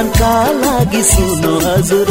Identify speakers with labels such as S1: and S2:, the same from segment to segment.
S1: जनका लागि सुनो हजुर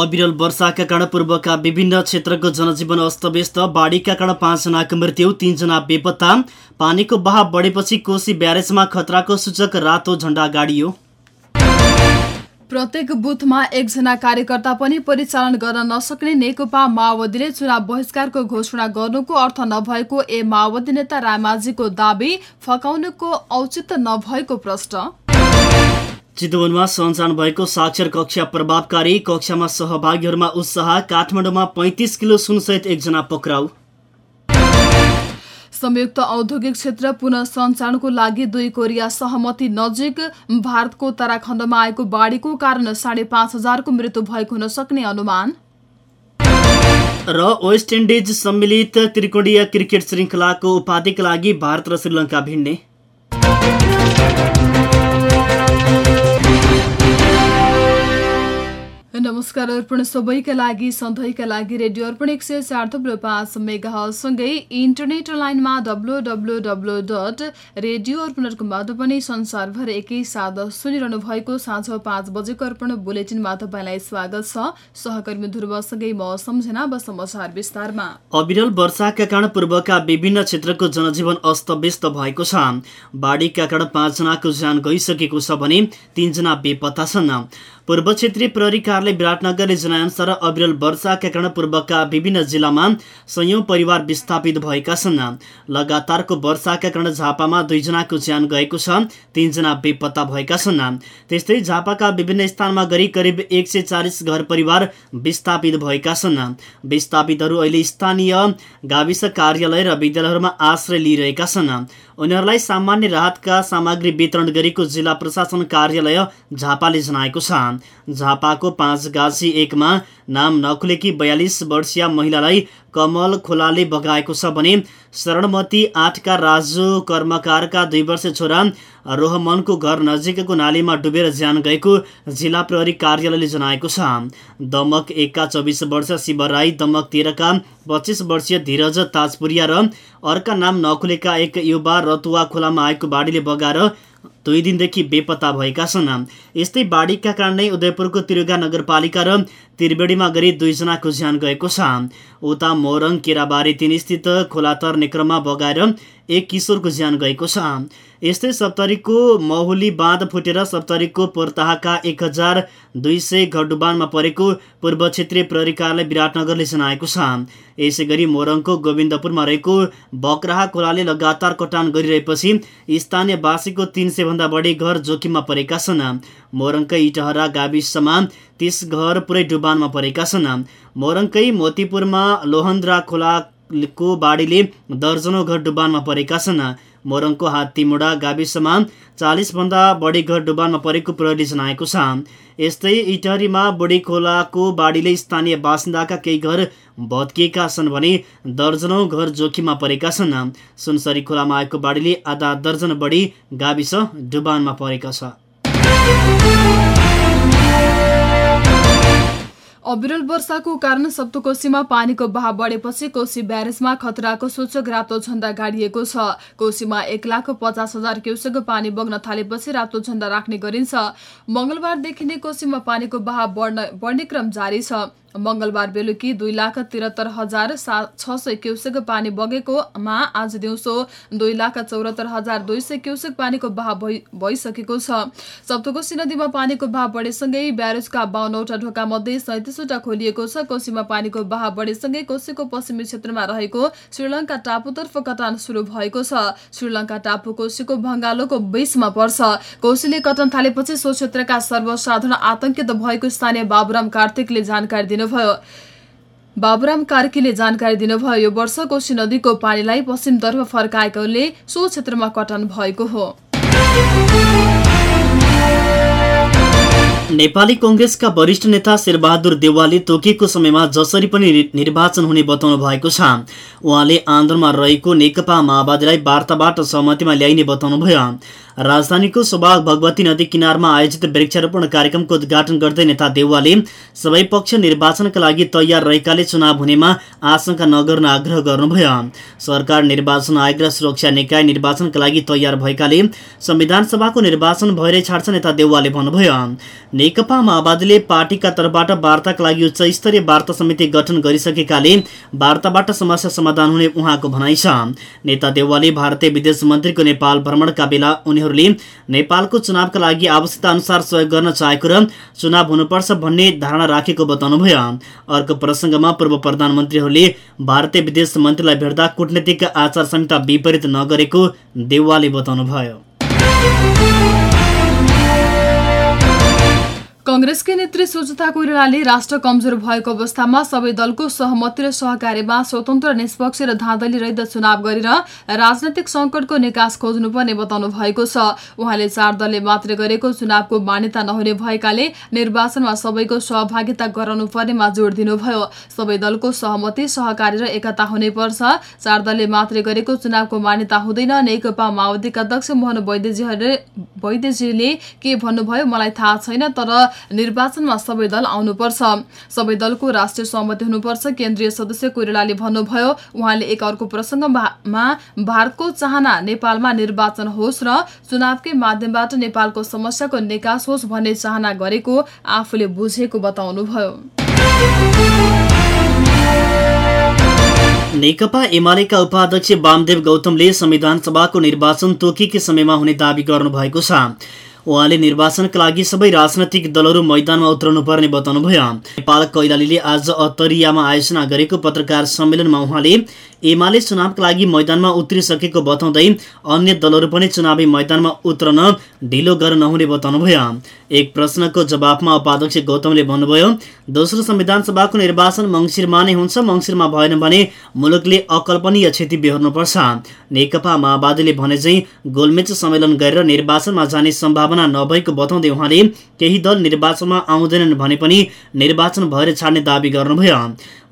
S2: अविरल वर्षाका कारण पूर्वका विभिन्न क्षेत्रको जनजीवन अस्तव्यस्त। बाढीका कारण पाँचजनाको मृत्यु तीनजना बेपत्ता। पानीको बहाव बढेपछि कोशी ब्यारेजमा खतराको सूचक रातो झण्डा गाडियो।
S3: प्रत्येक बुथमा एकजना कार्यकर्ता पनि परिचालन गर्न नसक्ने नेकपा माओवादीले चुनाव बहिष्कारको घोषणा गर्नुको अर्थ नभएको ए माओवादी नेता रामाजीको दावी फकाउनुको औचित्य नभएको प्रश्न।
S2: चितवनमा सञ्चालन भएको साक्षर कक्षा प्रभावकारी कक्षामा सहभागीहरूमा उत्साह काठमाडौँमा पैँतिस किलो सुनसहित एकजना पक्राउ।
S3: संयुक्त औद्योगिक क्षेत्र पुनः सञ्चालनको लागि दुई कोरिया सहमति नजिक। भारतको उत्तराखण्डमा आएको बाढीको कारण साढे पाँच हजारको मृत्यु भएको हुन सक्ने अनुमान।
S2: र वेस्ट इन्डिज सम्मिलित त्रिकोणीय क्रिकेट श्रृङ्खलाको उपाधिका लागि भारत र श्रीलङ्का भिड्ने
S3: नमस्कार अर्पण सबैका लागि सधैँका लागि रेडियो अर्पण एक सय चार थुप्रो पाँच मेगासँगै इन्टरनेट लाइनमा W W W dot radio अर्पणहरूकोबाट पनि संसारभर एकैसाथ सुनिरहनु भएको साँझ पाँच बजेको अर्पण बुलेटिनमा तपाईँलाई स्वागत छ। सहकर्मी ध्रुवसँगै म सम्झना समाचार विस्तारमा।
S2: अविरल वर्षाका कारण पूर्वका विभिन्न क्षेत्रको जनजीवन अस्तव्यस्त भएको छ। बाढीका कारण पाँचजनाको ज्यान गइसकेको छ भने तीनजना बेपत्ता छन्। पूर्व क्षेत्रीय प्रहरी कार्यालय विराटनगरले जनाएअनुसार अविरल वर्षाका कारण पूर्वका विभिन्न जिल्लामा सयौं परिवार विस्थापित भएका छन्। लगातारको वर्षाका कारण झापामा दुईजनाको ज्यान गएको छ तीनजना बेपत्ता भएका छन्। त्यस्तै झापाका विभिन्न स्थानमा गरी करिब एक सय चालिस घर परिवार विस्थापित भएका छन्। विस्थापितहरू अहिले स्थानीय गाविस कार्यालय र विद्यालयहरूमा आश्रय लिइरहेका छन्। उनीहरूलाई सामान्य राहतका सामग्री वितरण गरेको जिल्ला प्रशासन कार्यालय झापाले जनाएको छ। झापाको पाँच गाजी एकमा नाम नखुलेकी बयालिस वर्षीय महिलालाई कमल खोलाले बगाएको छ भने शरणमती आठका राजु कर्मकारका दुई वर्ष छोरा रोहमनको घर नजिकको नालीमा डुबेर ज्यान गएको जिल्ला प्रहरी कार्यालयले जनाएको छ। दमक एकका चौबिस वर्ष शिव राई दमक तेह्रका पच्चिस वर्षीय धीरज ताजपुरिया र अर्का नाम नखुलेका एक युवा रतुवा खोलामा आएको बाढीले बगाएर दुई दिनदेखि बेपत्ता भएका छन् यस्तै बाढीका कारण उदयपुरको तिरुगा नगरपालिका र त्रिवेणीमा गरी दुईजनाको ज्यान गएको छ उता मोरङ केराबारी तिन स्थित क्रममा बगाएर एक किशोरको ज्यान गएको छ यस्तै सप्तरीको महुली बाँध फुटेर सप्तरीको पोर्ताहाका एक हजार दुई सय घरडुबानमा परेको पूर्व क्षेत्रीय प्रहरी कार्यालय विराटनगरले जनाएको छ। यसै गरी मोरङको गोविन्दपुरमा रहेको बक्राहा खोलाले लगातार कटान गरिरहेपछि स्थानीयवासीको तिन सयभन्दा बढी घर जोखिममा परेका छन्। मोरङकै इटहरा गाविसमा तीस घर पुरै डुबानमा परेका छन्। मोरङकै मोतीपुरमा लोहन्द्रा खोलाको बाढीले दर्जनौ घर डुबानमा परेका छन्। मोरङको हात्तीमुडा गाविसमा चालिसभन्दा बढी घर डुबानमा परेको प्रहरीले जनाएको छ। यस्तै इटहरीमा बुढी खोलाको बाढीले स्थानीय बासिन्दाका केही घर भत्किएका छन् भने दर्जनौ घर जोखिममा परेका छन्। सुनसरी खोलामा आएको बाढीले आधा दर्जन बढी गाविस डुबानमा परेका छ।
S3: अविरल वर्षाको कारण सप्तकोशीमा पानीको बहाव बढेपछि कोशी ब्यारेजमा खतराको सूचक रातो झण्डा गाडिएको छ। कोशीमा एक लाख पचास हजार क्युसेक पानी बग्न थालेपछि रातो झण्डा राख्ने गरिन्छ। मंगलबारदेखि नै कोशीमा पानीको बहाव बढ्न बढ्ने क्रम जारी छ। मंगलबार बेलुकी दुई लाख त्रिहत्तर हजार छ सय क्युसेक पानी बगेकोमा आज दिउँसो दुई लाख चौरात्तर हजार दुई सय क्युसेक पानीको बहाव भइसकेको छ। सप्तकोशी नदीमा पानीको बहाव बढेसँगै ब्यारेजका बाहन्नवटा ढोका मध्ये सैतिसवटा खोलिएको छ। कोशीमा पानीको बहाव बढेसँगै कोशीको पश्चिमी क्षेत्रमा रहेको श्रीलङ्का टापुतर्फ कटान शुरू भएको छ। श्रीलङ्का टापु कोशीको भङ्गालोको बीचमा पर्छ। कोशीले कटन थालेपछि सो क्षेत्रका सर्वसाधारण आतंकित भएको स्थानीय बाबुराम कार्तिकले जानकारी दिनुभयो। बाबुराम कार्कीले जानकारी दिनुभयो यो वर्ष कोशी नदीको पानीलाई पश्चिमतर्फ फर्काएकोले सो क्षेत्रमा कटन भएको हो।
S2: नेपाली कङ्ग्रेसका वरिष्ठ नेता शेरबहादुर देवालले तोकिएको समयमा जसरी पनि निर्वाचन हुने बताउनु भएको छ। उहाँले आन्दोलनमा रहेको नेकपा माओवादीलाई वार्ताबाट सहमतिमा ल्याइने बताउनुभयो। राजधानीको सौभाग भगवती नदी किनारमा आयोजित वृक्षारोपण कार्यक्रमको उद्घाटन गर्दै नेता देउवाले सबै पक्ष निर्वाचनका लागि तयार रहेकाले चुनाव हुनेमा आशंका नगर्न आग्रह गर्नुभयो। सरकार निर्वाचन आयोग र सुरक्षा निकाय निर्वाचनका लागि तयार भएकाले संविधान सभाको निर्वाचन भएरै छाड्छ नेता देउवाले भन्नुभयो। नेकपा माओवादीले पार्टीका तर्फबाट वार्ताका लागि उच्च स्तरीय वार्ता समिति गठन गरिसकेकाले वार्ताबाट समस्या समाधान हुने उहाँको भनाइ छ। नेता देउवाले भारतीय विदेश मन्त्रीको नेपाल भ्रमणका बेला उनीहरू नेताहरूले नेपालको चुनावका लागि आवश्यकता अनुसार सहयोग गर्न चाहेको र चुनाव हुनुपर्छ भन्ने धारणा राखेको बताउनुभयो। अर्को प्रसङ्गमा पूर्व प्रधानमन्त्रीहरूले भारतीय विदेश मन्त्रीलाई भेट्दा कूटनीतिक आचार संहिता विपरीत नगरेको देउवाले बताउनुभयो।
S3: कंग्रेसकै नेत्री सुचता कोइरालाले राष्ट्र कमजोर भएको अवस्थामा सबै दलको सहमति र सहकार्यमा स्वतन्त्र निष्पक्ष र धाँधली रहित चुनाव गरेर राजनैतिक संकटको निकास खोज्नुपर्ने बताउनु भएको छ। उहाँले चार दलले मात्र गरेको चुनावको मान्यता नहुने भएकाले निर्वाचनमा सबैको सहभागिता गराउनु पर्नेमा जोड दिनुभयो। सबै दलको सहमति सहकारी र एकता हुने पर्छ। चार दलले मात्रै गरेको चुनावको मान्यता हुँदैन। नेकपा माओवादीका अध्यक्ष मोहन वैद्यजीले के भन्नुभयो मलाई थाहा छैन तर निर्वाचनमा सबै दल आउनुपर्छ। सबै दलको राष्ट्रिय सहमति हुनुपर्छ। केन्द्रीय सदस्य कोइरालाले भन्नुभयो उहाँले एक अर्को प्रसङ्गमा भारतको चाहना नेपालमा निर्वाचन होस् र चुनावकै माध्यमबाट नेपालको समस्याको निकास होस् भन्ने चाहना गरेको आफूले बुझेको बताउनुभयो।
S2: नेकपा एमालेका उपाध्यक्ष वामदेव गौतमले संविधान सभाको निर्वाचन तोकेकै समयमा हुने दावी गर्नुभएको छ। उहाँले निर्वाचनका लागि सबै राजनैतिक दलहरू मैदानमा उत्रनु पर्ने बताउनुभयो नेपाल कैलालीले आज अतरियामा आयोजना गरेको पत्रकार सम्मेलनमा उहाँले एमाले चुनावका लागि मैदानमा उत्रिसकेको बताउँदै अन्य दलहरू पनि चुनावी मैदानमा उत्रन ढिलो गर्न नहुने बताउनुभयो एक प्रश्नको जवाफमा उपाध्यक्ष गौतमले भन्नुभयो दोस्रो संविधान सभाको निर्वाचन मङ्सिरमा नै हुन्छ मङ्सिरमा भएन भने मुलुकले अकल्पनीय क्षति बेहोर्नुपर्छ। नेकपा माओवादीले भने चाहिँ गोलमेच सम्मेलन गरेर निर्वाचनमा जाने सम्भावना नभएको बताउँदै उहाँले केही दल निर्वाचनमा आउँदैनन् भने पनि निर्वाचन भएर छाड्ने दावी गर्नुभयो।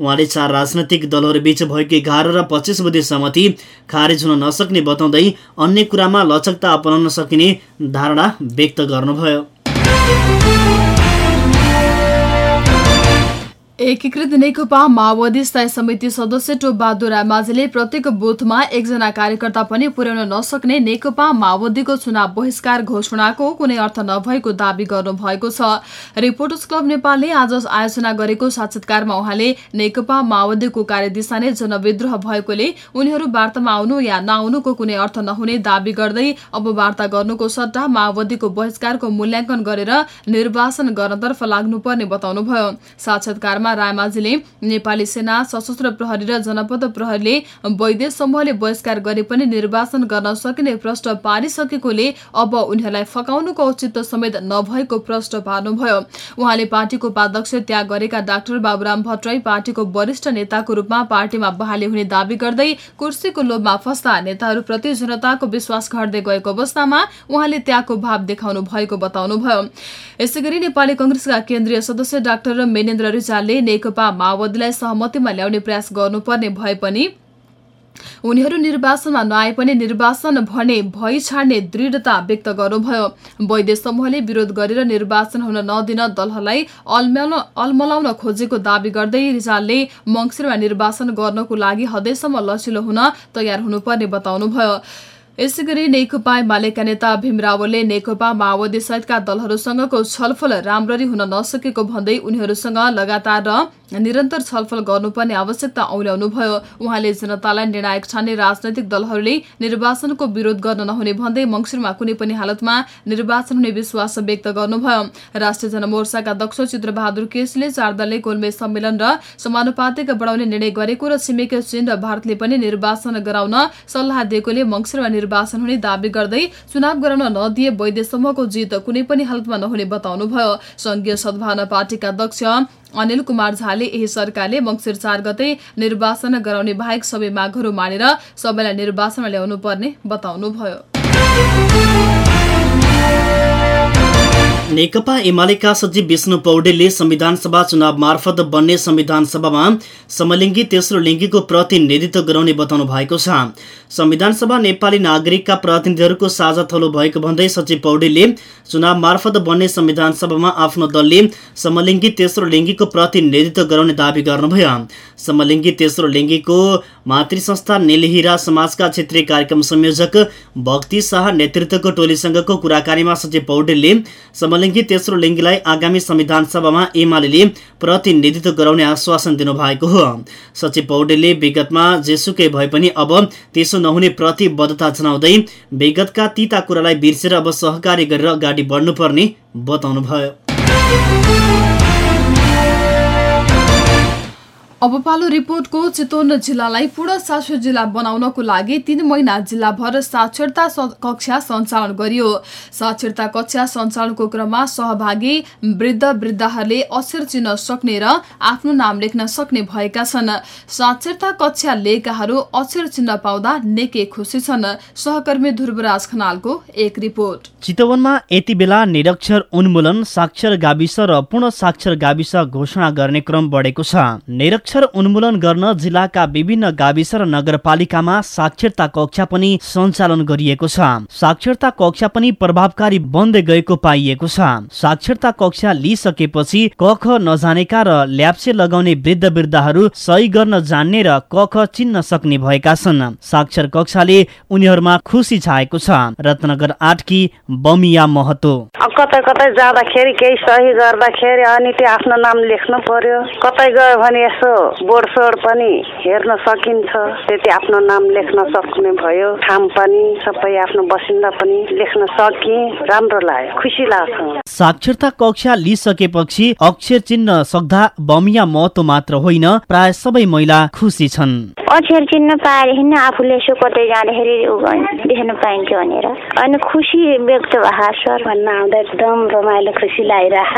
S2: उहाँले चार राजनैतिक दलहरू बीच भएको एघार र पच्चिस बुधे सहमति खारेज हुन नसक्ने बताउँदै अन्य कुरामा लचकता अपनाउन सकिने धारणा व्यक्त गर्नुभयो।
S3: एकीकृत नेकपा माओवादी स्थायी समिति सदस्य टोपबहादुर माझीले प्रत्येक बुथमा एकजना कार्यकर्ता पनि पुर्याउन नसक्ने नेकपा माओवादीको चुनाव बहिष्कार घोषणाको कुनै अर्थ नभएको दावी गर्नुभएको छ। रिपोर्टर्स क्लब नेपालले आज आयोजना गरेको साक्षात्कारमा उहाँले नेकपा माओवादीको कार्यदिशा नै जनविद्रोह भएकोले उनीहरू वार्तामा आउनु या नआउनुको कुनै अर्थ नहुने दावी गर्दै अब वार्ता गर्नुको सट्टा माओवादीको बहिष्कारको मूल्याङ्कन गरेर निर्वाचन गर्नतर्फ लाग्नुपर्ने बताउनुभयो। साक्षात्कारमा कार्यक्रममा रायमाझीले नेपाली सेना सशस्त्र प्रहरी र जनपद प्रहरीले वैद्य समूहले बहिष्कार गरे पनि निर्वाचन गर्न सकिने प्रश्न पारिसकेकोले अब उनीहरूलाई फकाउनुको औचित्य समेत नभएको प्रश्न पार्नुभयो। उहाँले पार्टीको उपाध्यक्ष त्याग गरेका डाक्टर बाबुराम भट्टराई पार्टीको वरिष्ठ नेताको रूपमा पार्टीमा बहाली हुने दावी गर्दै कुर्सीको लोभमा फस्दा नेताहरूप्रति जनताको विश्वास घट्दै गएको अवस्थामा उहाँले त्यागको भाव देखाउनु भएको बताउनुभयो। यसै गरी नेपाली कंग्रेसका केन्द्रीय सदस्य डाक्टर मेनेन्द्र रिजालले नेकपा माओवादीलाई सहमतिमा ल्याउने प्रयास गर्नुपर्ने भए पनि उनीहरू निर्वाचनमा नआए पनि निर्वाचन भने भइ छाड्ने दृढता व्यक्त गर्नुभयो। वैद्य समूहले विरोध गरेर निर्वाचन हुन नदिन दलहरूलाई अलमलाउन खोजेको दावी गर्दै रिजालले मङ्सिरमा निर्वाचन गर्नको लागि हदैसम्म लचिलो हुन तयार हुनुपर्ने बताउनुभयो। यसै गरी नेकपा एमालेका नेता भीम रावलले नेकपा माओवादी सहितका दलहरूसँगको छलफल राम्ररी हुन नसकेको भन्दै उनीहरूसँग लगातार र निरन्तर छलफल गर्नुपर्ने आवश्यकता औल्याउनुभयो। उहाँले जनतालाई निर्णायक ठान्ने राजनैतिक दलहरूले निर्वाचनको विरोध गर्न नहुने भन्दै मङ्सिरमा कुनै पनि हालतमा निर्वाचन हुने विश्वास व्यक्त गर्नुभयो। राष्ट्रिय जनमोर्चाका दक्ष चित्रबहादुर केसीले चार दलले गोलमेज सम्मेलन र समानुपातिक बढाउने निर्णय गरेको र छिमेकी चीन र भारतले पनि निर्वाचन गराउन सल्लाह दिएकोले मङ्सिरमा निर्वाचन हुने दावी गर्दै चुनाव गराउन नदिए वैद्य समूहको जित कुनै पनि हालतमा नहुने बताउनुभयो। संघीय सद्भावना पार्टीका अध्यक्ष अनिल कुमार झाले यही सरकारले मङ्सिर चार गते निर्वाचन गराउने बाहेक सबै मागहरू मानेर सबैलाई निर्वाचनमा ल्याउनु पर्ने बताउनुभयो।
S2: नेकपा एमालेका सचिव विष्णु पौडेलले संविधान सभा चुनाव मार्फत बन्ने संविधान सभामा समलिङ्गी तेस्रो लिङ्गीको प्रतिनिधित्व गराउने बताउनु भएको छ। संविधान सभा नेपाली नागरिकका प्रतिनिधिहरूको साझा थलो भएको भन्दै सचिव पौडेलले चुनाव मार्फत बन्ने संविधान सभामा आफ्नो दलले समलिङ्गी तेस्रो लिङ्गीको प्रतिनिधित्व गराउने दावी गर्नुभयो। समलिङ्गी तेस्रो लिङ्गीको मातृ संस्था नेलहिरा समाजका क्षेत्रीय कार्यक्रम संयोजक भक्ति शाह नेतृत्वको टोलीसँगको कुराकानीमा सचिव पौडेलले समलिङ्गी तेस्रो लिङ्गीलाई आगामी संविधान सभामा एमाले प्रतिनिधित्व गराउने आश्वासन दिनुभएको हो। सचिव पौडेलले विगतमा जेसुकै भए पनि अब त्यसो नहुने प्रतिबद्धता जनाउँदै विगतका तिता कुरालाई बिर्सेर अब सहकारी गरेर अगाडि बढ्नुपर्ने बताउनुभयो।
S3: अब पालो रिपोर्टको चितवन जिल्लालाई पूर्ण साक्षर जिल्ला बनाउनको लागि तीन महिना जिल्लाभर साक्षरता कक्षा सञ्चालन गरियो। साक्षरता कक्षा सञ्चालनको क्रममा सहभागी वृद्ध वृद्धाहरूले अक्षर चिन्न सक्ने र आफ्नो नाम लेख्न सक्ने भएका छन्। साक्षरता कक्षा लिएकाहरू अक्षर चिन्न पाउँदा नेके खुसी छन्। सहकर्मी ध्रुवराज खनालको एक रिपोर्ट।
S2: चितवनमा यति बेला निरक्षर उन्मूलन साक्षर गाविस र पूर्ण साक्षर गाविस घोषणा गर्ने क्रम बढेको छ। अक्षर उन्मूलन गर्न जिल्लाका विभिन्न गाविस र नगरपालिकामा साक्षरता कक्षा पनि सञ्चालन गरिएको छ। साक्षरता कक्षा पनि प्रभावकारी बन्दै गएको पाइएको छ। साक्षरता कक्षा लिइसकेपछि कख नजानेका र ल्याप्से लगाउने वृद्ध वृद्धाहरू सही गर्न जान्ने र कख चिन्न सक्ने भएका छन्। साक्षर कक्षाले उनीहरूमा खुसी छाएको छ। रत्नगर आठकी बमिया महतो।
S4: कतै कतै जाँदाखेरि केही सही गर्दाखेरि अनि त्यो आफ्नो नाम लेख्नु पर्यो। कतै गयो भने यसो बोर्डसोड पनि हेर्न सकिन्छ। त्यति आफ्नो नाम लेख्न सक्ने भयो। ठाम पनि सबै आफ्नो बसिन्दा पनि लेख्न सके। राम्रो लाग्यो। खुसी लाग्छ।
S2: साक्षरता कक्षा लिइसकेपछि अक्षर चिन्न सक्दा बमिया महत्व मात्र होइन प्राय सबै महिला खुसी छन्।
S5: अक्षर चिन्न पाएदेखि आफूले यसो कतै जाँदाखेरि देख्न पाइन्थ्यो भनेर। अनि खुसी व्यक्त भए सर
S4: भन्न आउँदा एकदम रमाइलो खुसी लागिरह।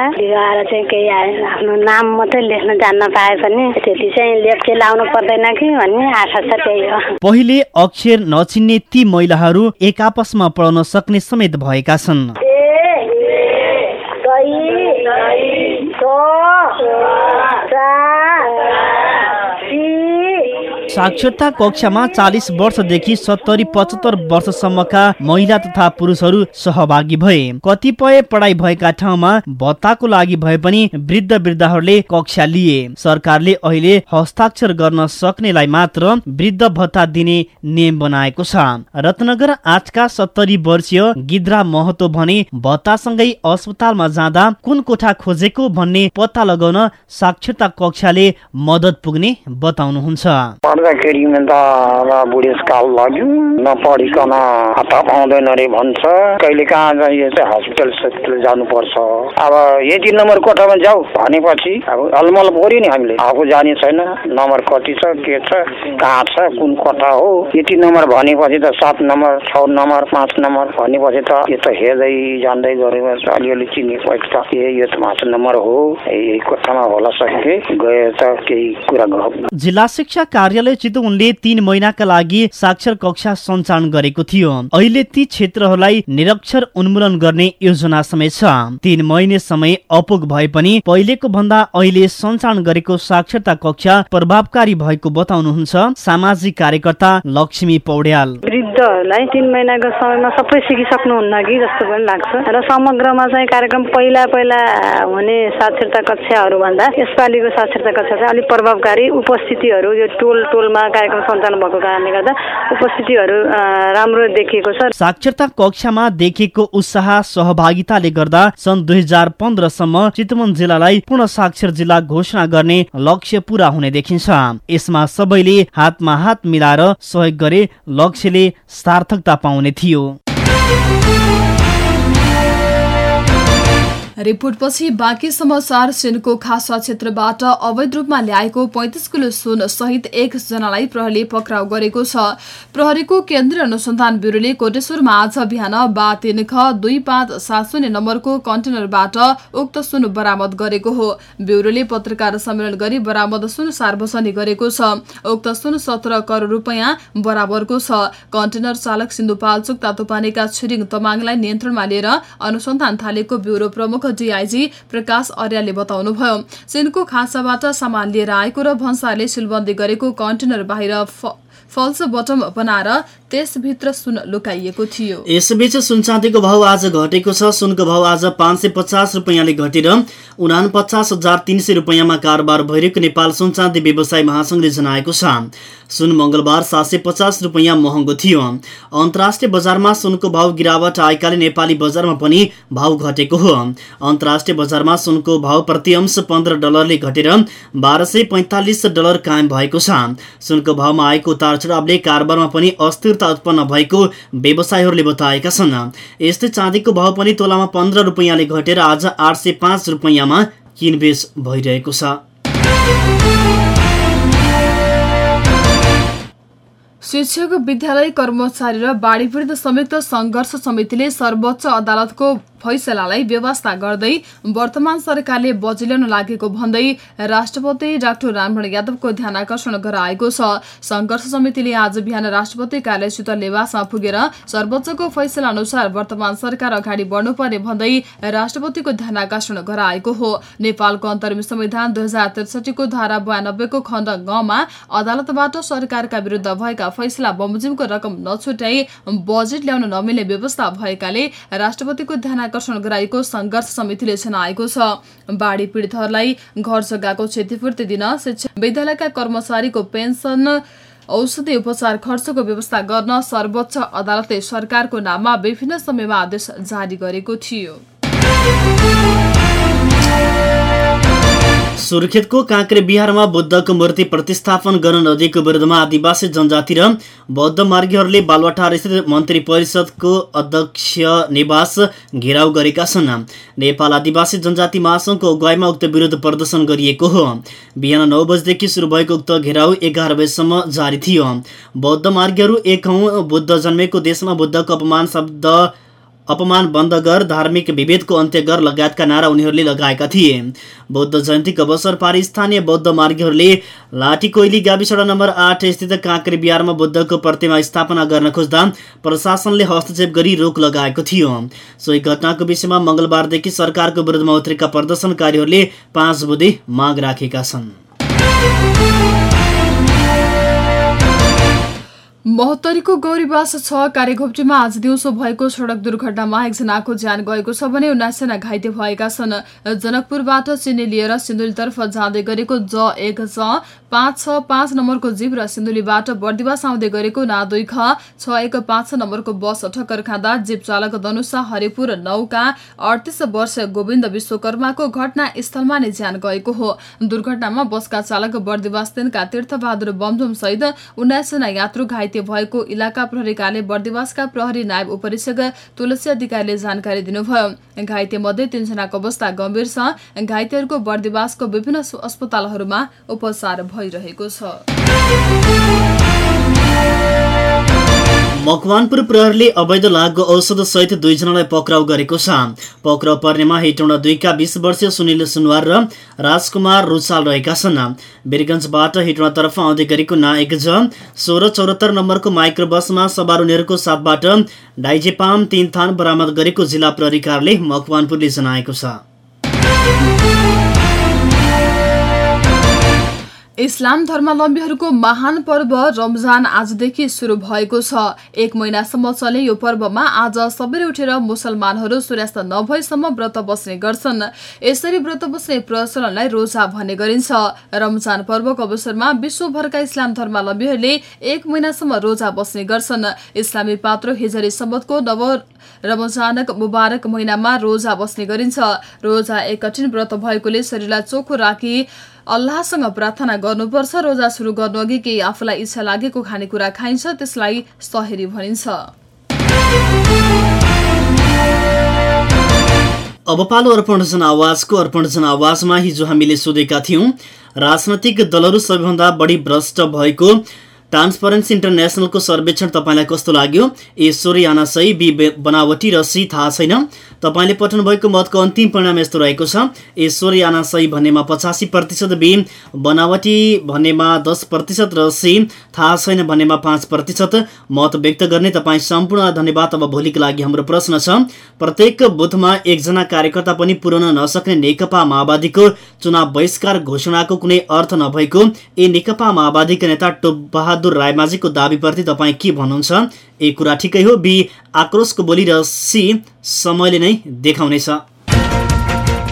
S4: चाहिँ केही आफ्नो नाम मात्रै लेख्न जान्न पाए पनि त्यति चाहिँ लेप्चे लाउनु पर्दैन कि भन्ने आशा छ त्यही हो।
S2: पहिले अक्षर नचिन्ने ती महिलाहरू एक आपसमा पढाउन सक्ने समेत भएका छन्। Dai. Dai. साक्षरता कक्षामा चालिस वर्षदेखि सत्तरी पचहत्तर वर्षसम्मका महिला तथा पुरुषहरू सहभागी भए। कतिपय पढाइ भएका ठाउँमा भत्ताको लागि भए पनि वृद्ध वृद्धाहरूले कक्षा लिए। सरकारले अहिले हस्ताक्षर गर्न सक्नेलाई मात्र वृद्ध भत्ता दिने नियम बनाएको छ। रत्नगर आठका सत्तरी वर्षीय गिद्रा महतो भने भत्तासँगै अस्पतालमा जाँदा कुन कोठा खोजेको भन्ने पत्ता लगाउन साक्षरता कक्षाले मद्दत पुग्ने बताउनुहुन्छ।
S6: पढ्दाखेरि त अब बुढेसकाल लाग्यो नपढिकन हात पाउँदैन अरे भन्छ कहिले कहाँ चाहिँ हस्पिटल सस्पिटल जानुपर्छ अब यति नम्बर कोठामा जाऊ भनेपछि अब अलमल पऱ्यो नि हामीले आफू जाने छैन नम्बर कति छ के छ कहाँ छ कुन कोठा हो यति नम्बर भनेपछि त सात नम्बर छ नम्बर पाँच नम्बर भनेपछि त यो त हेर्दै जान्दै गरेर अलिअलि चिनेपछि त ए यो त पाँच नम्बर हो यही कोठामा होला सके गए त केही कुरा
S2: जिल्ला शिक्षा कार्यालय कार्यालय चितवनले तीन महिनाका लागि साक्षर कक्षा सञ्चालन गरेको थियो। अहिले ती क्षेत्रहरूलाई निरक्षर उन्मूलन गर्ने योजना समेत छ। तीन महिने समय अपुग भए पनि पहिलेको भन्दा अहिले सञ्चालन गरेको साक्षरता कक्षा प्रभावकारी भएको बताउनुहुन्छ सामाजिक कार्यकर्ता लक्ष्मी पौड्याल।
S4: वृद्धहरूलाई तिन महिनाको समयमा सबै सिकिसक्नुहुन्न कि जस्तो पनि लाग्छ। र समग्रमा चाहिँ कार्यक्रम पहिला पहिला हुने साक्षरता कक्षाहरू भन्दा यसपालिको साक्षरता कक्षा चाहिँ अलिक प्रभावकारी। उपस्थितिहरू यो टोल टोल
S7: टोलमा कार्यक्रम सञ्चालन भएको कारणले गर्दा उपस्थितिहरू राम्रो देखिएको छ।
S2: साक्षरता कक्षामा देखिएको उत्साह सहभागिताले गर्दा सन् दुई हजार पन्ध्रसम्म चितवन जिल्लालाई पूर्ण साक्षर जिल्ला घोषणा गर्ने लक्ष्य पूरा हुने देखिन्छ। यसमा सबैले हातमा हात मिलाएर सहयोग गरे लक्ष्यले सार्थकता पाउने थियो।
S3: रिपोर्टपछि बाँकी समाचार सेनको खासा क्षेत्रबाट अवैध रूपमा ल्याएको पैँतिस किलो सुन सहित एकजनालाई प्रहरीले पक्राउ गरेको छ। प्रहरीको केन्द्रीय अनुसन्धान ब्युरोले कोटेश्वरमा आज बिहान बा तीन ख दुई पाँच सात शून्य नम्बरको कन्टेनरबाट उक्त सुन बरामद गरेको हो। ब्युरोले पत्रकार सम्मेलन गरी बरामद सुन सार्वजनिक गरेको छ। उक्त सुन सत्र करोड रुपियाँ बराबरको छ। कन्टेनर चालक सिन्धुपाल्चोक तातोपानीका छिरिङ तमाङलाई नियन्त्रणमा लिएर अनुसन्धान थालेको ब्युरो प्रमुख डिआइजी प्रकाश अर्यालले बताउनुभयो। सिनको खाँचाबाट सामान लिएर आएको र भन्सारले सिलबन्दी गरेको कन्टेनर बाहिर फल्स बटम बनाएर त्यसभित्र सुन लुकाइएको थियो।
S2: यसबीच सुनचाँदीको भाव आज घटेको छ। सुनको भाव आज पाँच सय पचास रुपियाँले घटेर उना पचास हजार तिन सय रुपियाँमा कारोबार भइरहेको नेपाल सुनचाँदी व्यवसाय महासङ्घले जनाएको छ। सुन मङ्गलबार सात सय पचास रुपियाँ महँगो थियो। अन्तर्राष्ट्रिय बजारमा सुनको भाव गिरावट आएकाले नेपाली बजारमा पनि भाव घटेको हो। अन्तर्राष्ट्रिय बजारमा सुनको भाव प्रति अंश पन्ध्र डलरले घटेर बाह्र सय पैँतालिस डलर कायम भएको छ। सुनको भावमा आएको उतार कारोबारमा पनि अस्थिरता उत्पन्न भएको व्यवसायीहरूले बताएका छन्। यस्तै चाँदीको भाव पनि तोलामा पन्ध्र रुपियाँले घटेर आज आठ सय पाँच रुपियाँमा किनबेच भइरहेको छ।
S3: शिक्षक विद्यालय कर्मचारी र बाढी पीडित संयुक्त सङ्घर्ष समितिले सर्वोच्च अदालतको फैसलालाई व्यवस्था गर्दै वर्तमान सरकारले बजिल्याउन लागेको भन्दै राष्ट्रपति डाक्टर रामवरण यादवको ध्यान आकर्षण गराएको छ। सङ्घर्ष समितिले आज बिहान राष्ट्रपति कार्यालय लेवासमा पुगेर सर्वोच्चको फैसला अनुसार वर्तमान सरकार अगाडि बढ्नुपर्ने भन्दै राष्ट्रपतिको ध्यान आकर्षण गराएको हो। नेपालको अन्तरिम संविधान दुई हजार त्रिसठीको धारा बयानब्बेको खण्ड गमा अदालतबाट सरकारका विरुद्ध भएका फैसला बमोजिमको रकम नछुट्याई बजेट ल्याउन नमिल्ने व्यवस्था भएकाले राष्ट्रपतिको ध्यान आकर्षण गराएको सङ्घर्ष समितिले जनाएको छ। बाढी पीडितहरूलाई घर जग्गाको क्षतिपूर्ति दिन शिक्षा विद्यालयका कर्मचारीको पेन्सन औषधि उपचार खर्चको व्यवस्था गर्न सर्वोच्च अदालतले सरकारको नाममा विभिन्न समयमा आदेश जारी गरेको थियो।
S2: सुर्खेतको काँक्रे बिहारमा बुद्धको मूर्ति प्रतिस्थापन गर्न नदिएको विरुद्धमा आदिवासी जनजाति र बौद्ध मार्गीहरूले बालुवाटार स्थित मन्त्री परिषदको अध्यक्ष निवास घेराउ गरेका छन्। नेपाल आदिवासी जनजाति महासङ्घको अगुवाईमा उक्त विरोध प्रदर्शन गरिएको हो। बिहान नौ बजेदेखि सुरु भएको उक्त घेराउ एघार बजेसम्म जारी थियो। बौद्ध मार्गीहरू एक बुद्ध जन्मेको देशमा बुद्धको अपमान शब्द अपमान बन्द गर धार्मिक विभेदको अन्त्य गर लगायतका नारा उनीहरूले लगाएका थिए। बौद्ध जयन्तीको अवसर पारी स्थानीय बौद्ध मार्गीहरूले लाठीकोइली गाविस नम्बर आठ स्थित काँक्रे बिहारमा बुद्धको प्रतिमा स्थापना गर्न खोज्दा प्रशासनले हस्तक्षेप गरी रोक लगाएको थियो। सोही घटनाको विषयमा मङ्गलबारदेखि सरकारको विरुद्धमा उत्रेका प्रदर्शनकारीहरूले पाँच बुधे माग राखेका छन्।
S3: महोत्तरीको गौरीवास छ। कार्यघोप्टीमा आज दिउँसो भएको सड़क दुर्घटनामा एकजनाको ज्यान गएको छ भने उन्नाइसजना घाइते भएका छन्। जनकपुरबाट चिनी लिएर सिन्धुलीतर्फ जाँदै गरेको ज एक ज पाँच छ पाँच नम्बरको जीव र सिन्धुलीबाट बर्दिवास आउँदै गरेको ना दुई ख छ एक पाँच छ नम्बरको बस ठक्कर खाँदा जीव चालक धनुषा हरिपुर नौका अडतिस वर्ष गोविन्द विश्वकर्माको घटनास्थलमा नै ज्यान गएको हो। दुर्घटनामा बसका चालक बर्दिवास तिनका तीर्थबहादुर बमझुम सहित उन्नाइसजना यात्रु घाइते भएको इलाका प्रहरी कार्यालय बर्दिवासका प्रहरी नायब उपरीक्षक तुलसी अधिकारीले जानकारी दिनुभयो। घाइते मध्ये तीनजनाको अवस्था गम्भीर छ। घाइतेहरूको बर्दिवासको विभिन्न अस्पतालहरूमा उपचार भइरहेको छ।
S2: मकवानपुर प्रहरीले अवैध लागु औषध सहित दुईजनालाई पक्राउ गरेको छ। पक्राउ पर्नेमा हेटौँडा दुईका बिस वर्षीय सुनिल सुनवार र राजकुमार रुचाल रहेका छन्। वीरगञ्जबाट हेटौँडातर्फ आउँदै गरेको ना एक ज सोह्र चौरात्तर नम्बरको माइक्रो बसमा सवार उनीहरूको साथबाट डाइजेपाम तिन थान बरामद गरेको जिल्ला प्रहरी कार्यालय मकवानपुरले जनाएको छ।
S3: इस्लाम धर्मावलम्बीहरूको महान पर्व रमजान आजदेखि सुरु भएको छ। एक महिनासम्म चल्ने यो पर्वमा आज सबैले उठेर मुसलमानहरू सूर्यास्त नभएसम्म व्रत बस्ने गर्छन्। यसरी व्रत बस्ने प्रचलनलाई रोजा भन्ने गरिन्छ। रमजान पर्वको अवसरमा विश्वभरका इस्लाम धर्मावलम्बीहरूले एक महिनासम्म रोजा बस्ने गर्छन्। इस्लामी पात्र हिजरी सम्बतको नव रमजानक मुबारक महिनामा रोजा बस्ने गरिन्छ। रोजा एक कठिन व्रत भएकोले शरीरलाई चोखो राखी अल्लाहसँग प्रार्थना गर्नुपर्छ रोजा सुरु गर्नु अघि केही आफूलाई इच्छा लागेको खानेकुरा खाइन्छ त्यसलाई सहेरी भनिन्छ।
S2: अब पालो अर्पण जनावाजको अर्पण जनावाजमा हिजो हामीले सोधेका थियौँ राजनैतिक दलहरू सबैभन्दा बढी भ्रष्ट भएको ट्रान्सपरेन्सी इन्टरनेसनलको सर्वेक्षण तपाईँलाई कस्तो लाग्यो? ए सोरियाना सही बी बनावटी र सी थाहा छैन। तपाईँले पठाउनु भएको मतको अन्तिम परिणाम यस्तो रहेको छ। ए सोरियाना सही भन्नेमा पचासी प्रतिशत बी बनावटी भन्नेमा दस प्रतिशत र सी थाहा छैन भन्नेमा पाँच प्रतिशत। मत व्यक्त गर्ने तपाईँ सम्पूर्ण धन्यवाद। अब भोलिको लागि हाम्रो प्रश्न छ। प्रत्येक बुथमा एकजना कार्यकर्ता पनि पुर्याउन नसक्ने नेकपा माओवादीको चुनाव बहिष्कार घोषणाको कुनै अर्थ नभएको। ए नेकपा माओवादीका नेता टोप बहादुर रायमाझीको दावीप्रति तपाईँ के भन्नुहुन्छ? ए कुरा ठिकै हो। बी आक्रोशको बोली र सी समयले नै देखाउनेछ।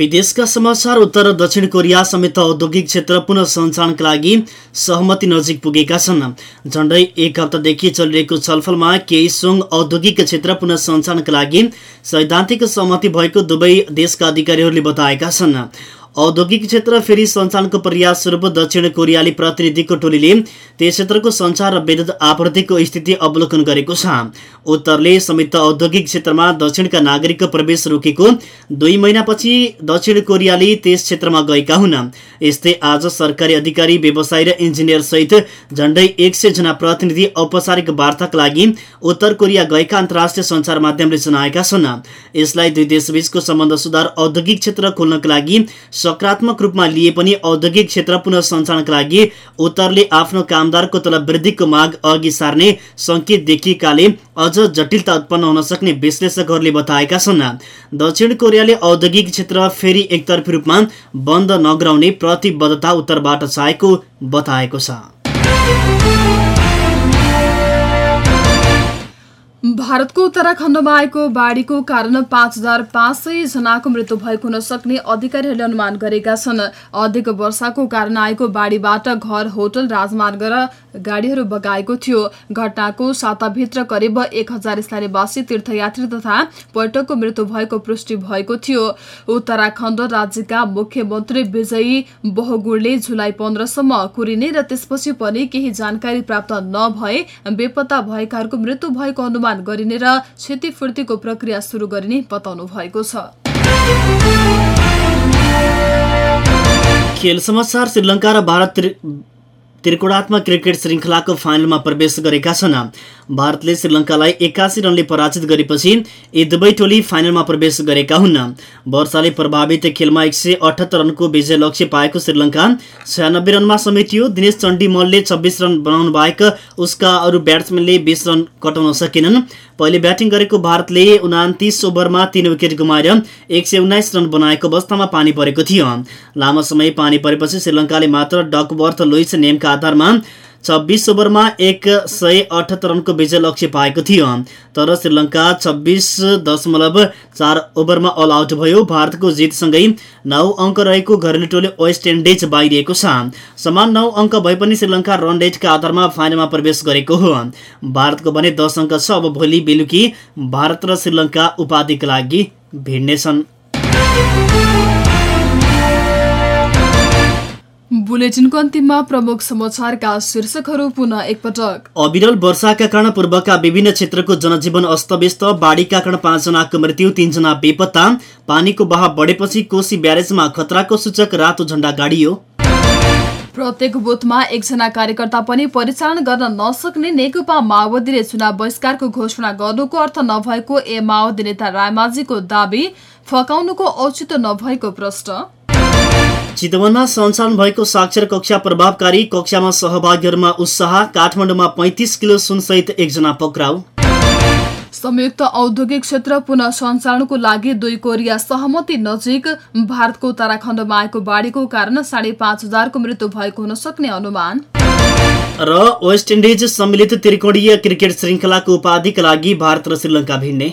S2: विदेशका समाचार उत्तर दक्षिण कोरिया समेत औद्योगिक क्षेत्र पुनः सञ्चालनका लागि सहमति नजिक पुगेका छन्। झण्डै एक हप्तादेखि चलिरहेको छलफलमा केही सुङ औद्योगिक क्षेत्र पुनः सञ्चालनका लागि सैद्धान्तिक सहमति भएको दुवै देशका अधिकारीहरूले बताएका छन्। औद्योगिक क्षेत्र फेरि सञ्चालनको प्रयास स्वरूप दक्षिण कोरियाली प्रतिनिधिको टोलीले त्यस क्षेत्रको सञ्चार र विद्युत आपूर्तिको स्थिति अवलोकन गरेको छ। उत्तरले संयुक्त औद्योगिक क्षेत्रमा दक्षिणका नागरिकको प्रवेश रोकेको दुई महिनापछि दक्षिण कोरियाली त्यस क्षेत्रमा गएका हुन्। यस्तै आज सरकारी अधिकारी व्यवसायी र इन्जिनियर सहित झण्डै एक जना प्रतिनिधि औपचारिक वार्ताका लागि उत्तर कोरिया गएका अन्तर्राष्ट्रिय सञ्चार माध्यमले जनाएका छन्। यसलाई दुई देशबीचको सम्बन्ध सुधार औद्योगिक क्षेत्र खोल्नका लागि सकारात्मक रूपमा लिए पनि औद्योगिक क्षेत्र पुनः सञ्चालनका लागि उत्तरले आफ्नो कामदारको तलब वृद्धिको माग अघि सार्ने सङ्केत देखिएकाले अझ जटिलता उत्पन्न हुन सक्ने विश्लेषकहरूले बताएका छन्। दक्षिण कोरियाले औद्योगिक क्षेत्र फेरि एकतर्फी रूपमा बन्द नगराउने प्रतिबद्धता उत्तरबाट चाहेको बताएको छ।
S3: भारतको उत्तराखण्डमा आएको बाढीको कारण पाँच हजार पाँच सय जनाको मृत्यु भएको हुन सक्ने अधिकारीहरूले अनुमान गरेका छन्। अधिक वर्षाको कारण आएको बाढीबाट घर होटल राजमार्ग र गाडीहरू बगाएको थियो। घटनाको साताभित्र करिब एक हजार स्थानीयवासी तीर्थयात्री तथा पर्यटकको मृत्यु भएको पुष्टि भएको थियो। उत्तराखण्ड राज्यका मुख्यमन्त्री विजयी बहुगुडले जुलाई पन्ध्रसम्म कुरिने र त्यसपछि पनि केही जानकारी प्राप्त नभए बेपत्ता भएकाहरूको मृत्यु भएको अनुमान गरिने र क्षतिपूर्तिको प्रक्रिया सुरु गरिने बताउनु भएको छ।
S2: त्रिकोणात्मक क्रिकेट श्रृङ्खलाको फाइनलमा प्रवेश गरेका छन्। भारतले श्रीलङ्कालाई एकासी रनले पराजित गरेपछि यी दुवै टोली फाइनलमा प्रवेश गरेका हुन्। वर्षाले प्रभावित खेलमा एक सय अठहत्तर रनको विजय लक्ष्य पाएको श्रीलङ्का छयानब्बे रनमा समेटियो। दिनेश चण्डी मलले छब्बिस रन बनाउनु बाहेक उसका अरू ब्याट्सम्यानले बिस रन कटाउन सकेनन्। पहिले ब्याटिङ गरेको भारतले उनातिस ओभरमा तीन विकेट गुमाएर एक सय उन्नाइस रन बनाएको अवस्थामा पानी परेको थियो। लामो समय पानी परेपछि श्रीलङ्काले मात्र डकवर्थ लुइस नियमका आधारमा छब्बिस ओभरमा एक सय अठहत्तर रनको विजय लक्ष्य पाएको थियो। तर श्रीलङ्का छब्बिस दशमलव चार ओभरमा अल आउट भयो। भारतको जितसँगै नौ अङ्क रहेको घरेलु टोली वेस्ट इन्डिज बाहिरिएको छ। समान नौ अङ्क भए पनि श्रीलङ्का रन रेटका आधारमा फाइनलमा प्रवेश गरेको हो। भारतको भने दस अङ्क छ। अब भोलि बेलुकी भारत र श्रीलङ्का उपाधिका लागि भिड्नेछन्।
S3: बुलेटिनको अन्तिममा प्रमुख समाचारका शीर्षकहरू पुनः एकपटक।
S2: अविरल वर्षाका कारण पूर्वका विभिन्न क्षेत्रको जनजीवन अस्तव्यस्त बाढीका कारण पाँचजनाको मृत्यु तीनजना बेपत्ता पानीको बहाव बढेपछि कोशी ब्यारेजमा खतराको सूचक रातो झण्डा गाडियो।
S3: प्रत्येक बुथमा एकजना कार्यकर्ता पनि परिचालन गर्न नसक्ने नेकपा माओवादीले चुनाव बहिष्कारको घोषणा गर्नुको अर्थ नभएको ए माओवादी नेता रायमाझीको दावी फकाउनुको औचित्य नभएको प्रश्न।
S2: चितवनमा सञ्चालन भएको साक्षर कक्षा प्रभावकारी कक्षामा सहभागीहरूमा उत्साह काठमाडौँमा पैँतिस किलो सुनसहित एकजना पक्राउ।
S3: संयुक्त औद्योगिक क्षेत्र पुनः सञ्चालनको लागि दुई कोरिया सहमति नजिक भारतको उत्तराखण्डमा आएको बाढीको कारण साढे पाँच हजारको मृत्यु भएको हुन सक्ने अनुमान।
S2: र वेस्ट इन्डिज सम्मिलित त्रिकोणीय क्रिकेट श्रृङ्खलाको उपाधिका लागि भारत र श्रीलङ्का भिड्ने